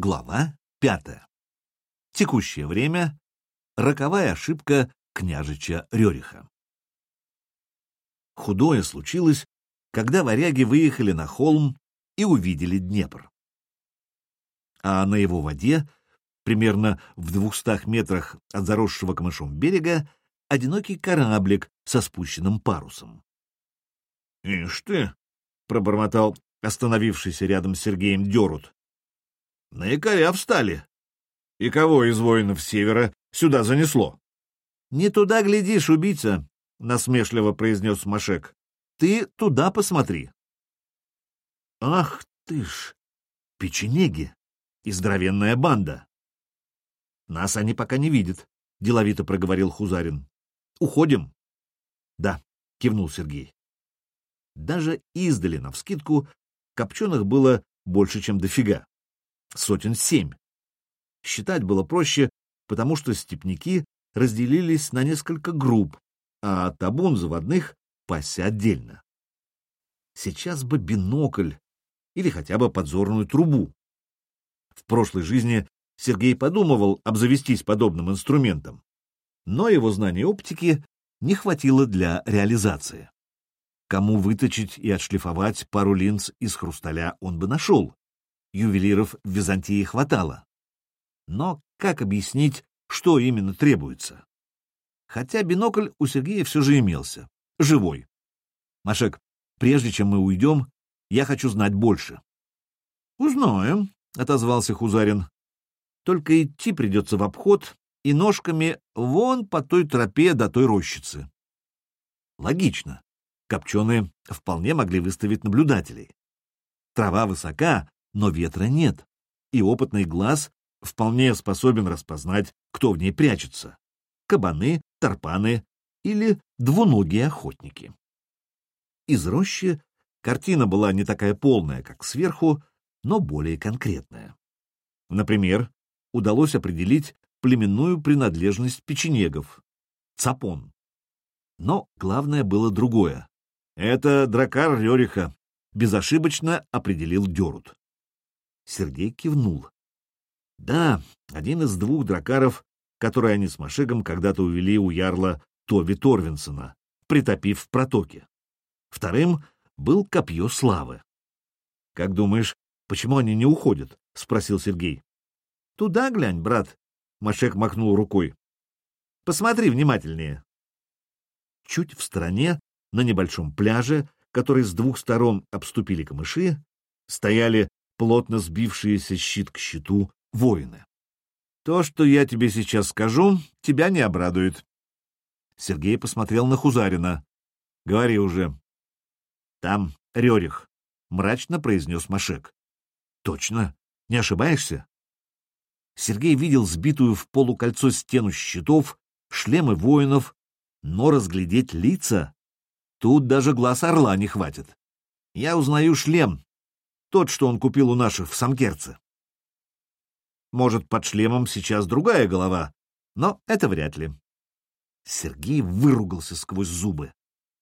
Глава пятая. Текущее время. Роковая ошибка княжича Рериха. Худое случилось, когда варяги выехали на холм и увидели Днепр. А на его воде, примерно в двухстах метрах от заросшего камышом берега, одинокий кораблик со спущенным парусом. — Ишь ты! — пробормотал остановившийся рядом с Сергеем Дерут. — На якоря встали. И кого из воинов севера сюда занесло? — Не туда глядишь, убийца, — насмешливо произнес Машек. — Ты туда посмотри. — Ах ты ж! Печенеги! И здоровенная банда! — Нас они пока не видят, — деловито проговорил Хузарин. — Уходим? — Да, — кивнул Сергей. Даже издали, навскидку, копченых было больше, чем дофига. Сотен семь. Считать было проще, потому что степняки разделились на несколько групп, а табун заводных пасся отдельно. Сейчас бы бинокль или хотя бы подзорную трубу. В прошлой жизни Сергей подумывал обзавестись подобным инструментом, но его знаний оптики не хватило для реализации. Кому выточить и отшлифовать пару линз из хрусталя он бы нашел. Ювелиров в Византии хватало. Но как объяснить, что именно требуется? Хотя бинокль у Сергея все же имелся. Живой. Машек, прежде чем мы уйдем, я хочу знать больше. — Узнаем, — отозвался Хузарин. — Только идти придется в обход и ножками вон по той тропе до той рощицы. Логично. Копченые вполне могли выставить наблюдателей. Трава высока, но ветра нет, и опытный глаз вполне способен распознать, кто в ней прячется — кабаны, тарпаны или двуногие охотники. Из рощи картина была не такая полная, как сверху, но более конкретная. Например, удалось определить племенную принадлежность печенегов — цапон. Но главное было другое. Это дракар Рериха, безошибочно определил Дерут. Сергей кивнул. Да, один из двух дракаров, которые они с Машигом когда-то увели у ярла Тови Торвинсона, притопив в протоке. Вторым был копье славы. — Как думаешь, почему они не уходят? — спросил Сергей. — Туда глянь, брат, — Машек махнул рукой. — Посмотри внимательнее. Чуть в стороне на небольшом пляже, который с двух сторон обступили камыши, стояли плотно сбившиеся щит к щиту воины. То, что я тебе сейчас скажу, тебя не обрадует. Сергей посмотрел на Хузарина. — Говори уже. — Там Рерих, — мрачно произнес Машек. — Точно? Не ошибаешься? Сергей видел сбитую в полукольцо стену щитов, шлемы воинов, но разглядеть лица Тут даже глаз орла не хватит. Я узнаю шлем, тот, что он купил у наших в Самкерце. Может, под шлемом сейчас другая голова, но это вряд ли. Сергей выругался сквозь зубы.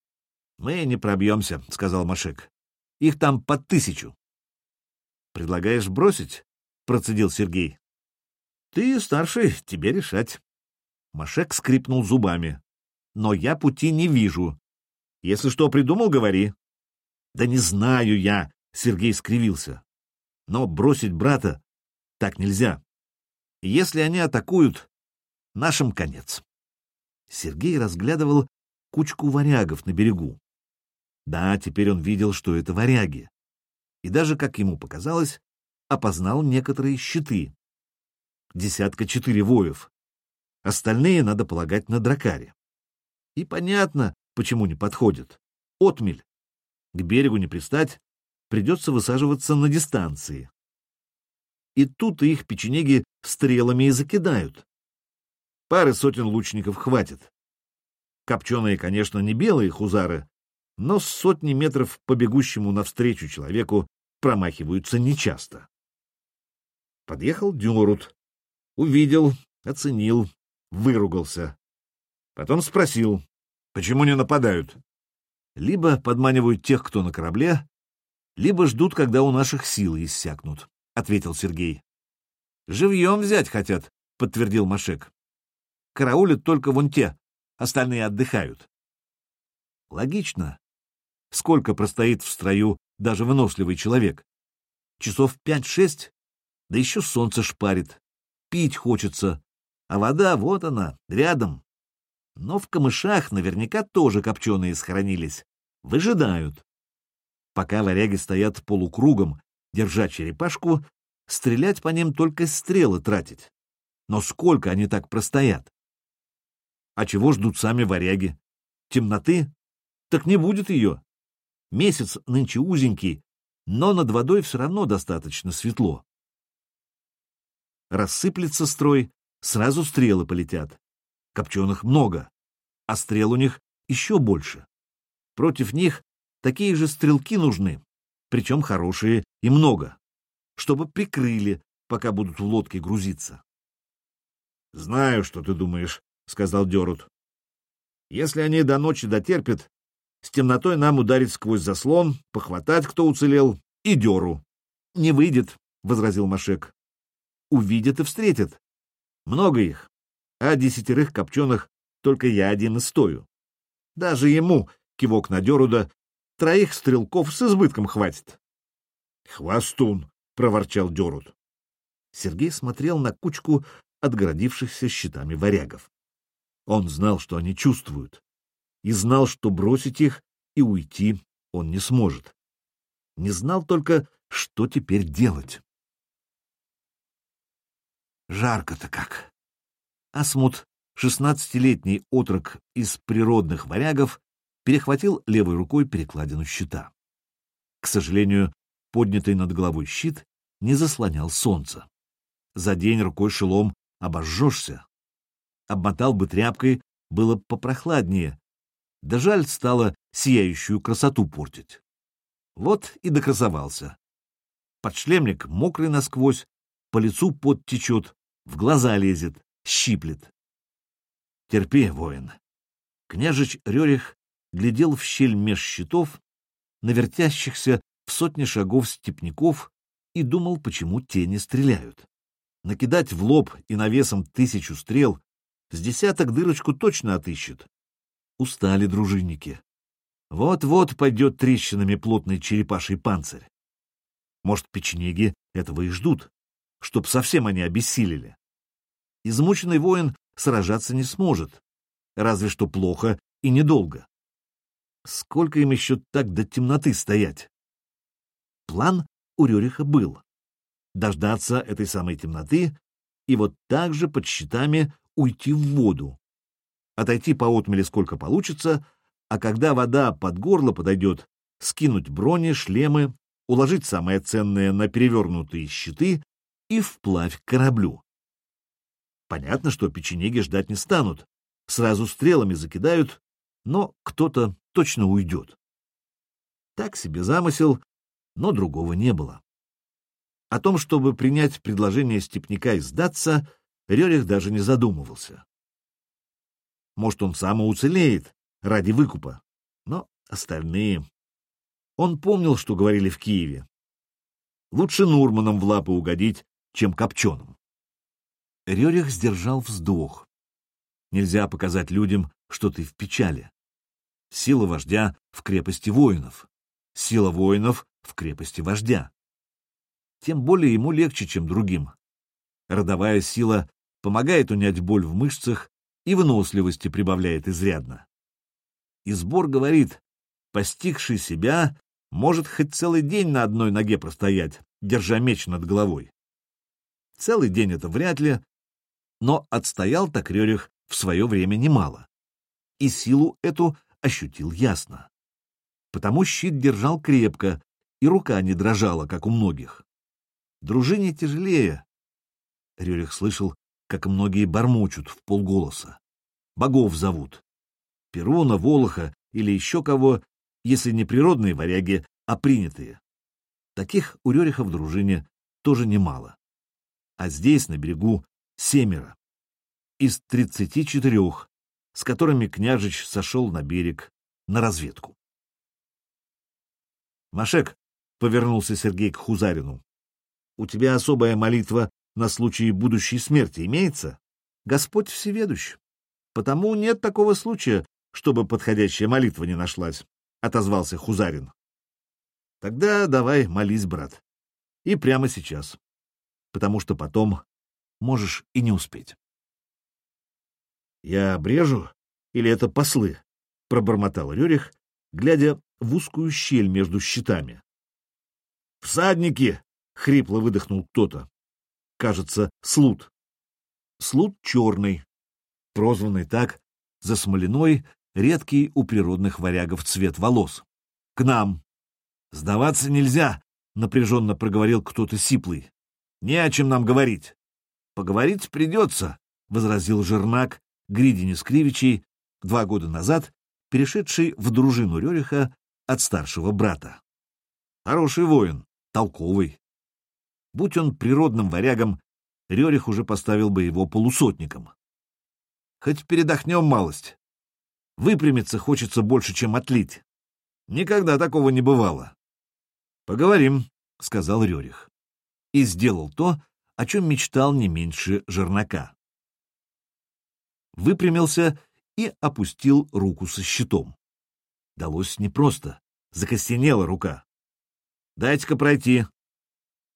— Мы не пробьемся, — сказал Машек. — Их там под тысячу. — Предлагаешь бросить? — процедил Сергей. — Ты старший, тебе решать. Машек скрипнул зубами. — Но я пути не вижу. Если что придумал, говори. — Да не знаю я, — Сергей скривился. — Но бросить брата так нельзя. Если они атакуют, нашим конец. Сергей разглядывал кучку варягов на берегу. Да, теперь он видел, что это варяги. И даже, как ему показалось, опознал некоторые щиты. Десятка четыре воев. Остальные, надо полагать, на дракаре. И понятно, почему не подходит. Отмель. К берегу не пристать, придется высаживаться на дистанции. И тут их печенеги стрелами и закидают. Пары сотен лучников хватит. Копченые, конечно, не белые хузары, но с сотни метров по бегущему навстречу человеку промахиваются нечасто. Подъехал Дюрут. Увидел, оценил, выругался. Потом спросил, Почему не нападают? Либо подманивают тех, кто на корабле, либо ждут, когда у наших силы иссякнут, — ответил Сергей. Живьем взять хотят, подтвердил Машек. Караулят только вон те, остальные отдыхают. Логично. Сколько простоит в строю даже выносливый человек? Часов пять-шесть? Да еще солнце шпарит. Пить хочется. А вода, вот она, рядом. Но в камышах наверняка тоже копченые схоронились. Выжидают. Пока варяги стоят полукругом, держа черепашку, стрелять по ним только стрелы тратить. Но сколько они так простоят? А чего ждут сами варяги? Темноты? Так не будет ее. Месяц нынче узенький, но над водой все равно достаточно светло. Рассыплется строй, сразу стрелы полетят. Копченых много, а стрел у них еще больше. Против них такие же стрелки нужны, причем хорошие и много, чтобы прикрыли, пока будут в лодке грузиться. — Знаю, что ты думаешь, — сказал Дерут. — Если они до ночи дотерпят, с темнотой нам ударить сквозь заслон, похватать, кто уцелел, и деру. — Не выйдет, — возразил Машек. — Увидят и встретят. Много их, а десятерых копченых только я один и стою. Даже ему, кивок на Деруда, троих стрелков с избытком хватит. — Хвостун! — проворчал Дерут. Сергей смотрел на кучку отгородившихся щитами варягов. Он знал, что они чувствуют, и знал, что бросить их и уйти он не сможет. Не знал только, что теперь делать. Жарко-то как. Асмут, шестнадцатилетний отрок из природных варягов, перехватил левой рукой перекладину щита. К сожалению, поднятый над головой щит не заслонял солнце. За день рукой шелом обожжешься. Обмотал бы тряпкой, было попрохладнее, да жаль стало сияющую красоту портить. Вот и докрасовался. Подшлемник мокрый насквозь, по лицу пот течет, в глаза лезет, щиплет. Терпи, воин. Княжич Рерих глядел в щель меж щитов, на вертящихся в сотни шагов степняков и думал, почему те не стреляют. Накидать в лоб и навесом тысячу стрел с десяток дырочку точно отыщет, Устали дружинники. Вот-вот пойдет трещинами плотный черепаший панцирь. Может, печенеги этого и ждут, чтоб совсем они обессилели. Измученный воин сражаться не сможет, разве что плохо и недолго. Сколько им еще так до темноты стоять? План у Рюриха был — дождаться этой самой темноты и вот так же под щитами уйти в воду, отойти по отмели сколько получится, а когда вода под горло подойдет, скинуть брони, шлемы, уложить самое ценное на перевернутые щиты и вплавь к кораблю. Понятно, что печенеги ждать не станут, сразу стрелами закидают, но кто-то точно уйдет. Так себе замысел, но другого не было. О том, чтобы принять предложение степняка и сдаться, Рерих даже не задумывался. Может, он сам уцелеет ради выкупа. Но остальные... Он помнил, что говорили в Киеве. Лучше Нурманам в лапы угодить, чем Копченым. Рерих сдержал вздох. Нельзя показать людям, что ты в печали. Сила вождя в крепости воинов. Сила воинов в крепости вождя. Тем более ему легче, чем другим. Родовая сила помогает унять боль в мышцах и выносливости прибавляет изрядно. И сбор говорит, постигший себя может хоть целый день на одной ноге простоять, держа меч над головой. Целый день это вряд ли, но отстоял так Рерих в свое время немало. И силу эту ощутил ясно. Потому щит держал крепко, и рука не дрожала, как у многих. Дружине тяжелее. Рерих слышал, как многие бормочут в полголоса. Богов зовут. Перуна, Волоха или еще кого, если не природные варяги, а принятые. Таких у Рериха в дружине тоже немало. А здесь, на берегу, семеро. Из тридцати четырех, с которыми княжич сошел на берег на разведку. «Машек», — повернулся Сергей к Хузарину, — «у тебя особая молитва на случай будущей смерти имеется? Господь всеведущ. Потому нет такого случая, чтобы подходящая молитва не нашлась, — отозвался Хузарин. Тогда давай молись, брат. И прямо сейчас. Потому что потом можешь и не успеть. Я обрежу? Или это послы? — пробормотал Рюрих, глядя в узкую щель между щитами. «Всадники!» — хрипло выдохнул кто-то. Кажется, Слут. Слут черный, прозванный так за смоляной, редкий у природных варягов цвет волос. «К нам!» «Сдаваться нельзя!» — напряженно проговорил кто-то сиплый. «Не о чем нам говорить!» «Поговорить придется!» — возразил Жернак, Гридини Скривичей, два года назад перешедший в дружину Рериха от старшего брата. Хороший воин, толковый. Будь он природным варягом, Рерих уже поставил бы его полусотником. Хоть передохнем малость. Выпрямиться хочется больше, чем отлить. Никогда такого не бывало. Поговорим, — сказал Рерих. И сделал то, о чем мечтал не меньше жернака. Выпрямился и опустил руку со щитом. Далось непросто, закостенела рука. «Дайте-ка пройти».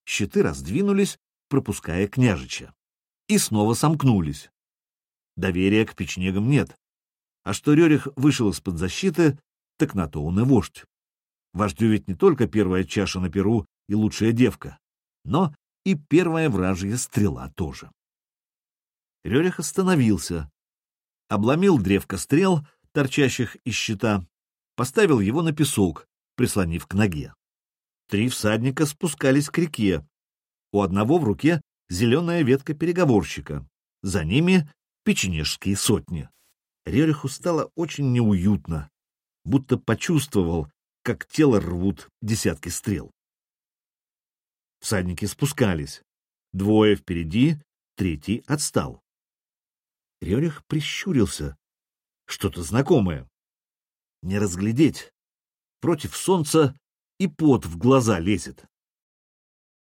Щиты раздвинулись, пропуская княжича. И снова сомкнулись. Доверия к печнегам нет. А что Рерих вышел из-под защиты, так на то он и вождь. Вождю ведь не только первая чаша на перу и лучшая девка, но и первая вражья стрела тоже. Рерих остановился, обломил древко стрел, торчащих из щита, поставил его на песок, прислонив к ноге. Три всадника спускались к реке. У одного в руке зеленая ветка переговорщика, за ними печенежские сотни. Рериху стало очень неуютно, будто почувствовал, как тело рвут десятки стрел. Всадники спускались. Двое впереди, третий отстал. Рерих прищурился. Что-то знакомое. Не разглядеть. Против солнца и пот в глаза лезет.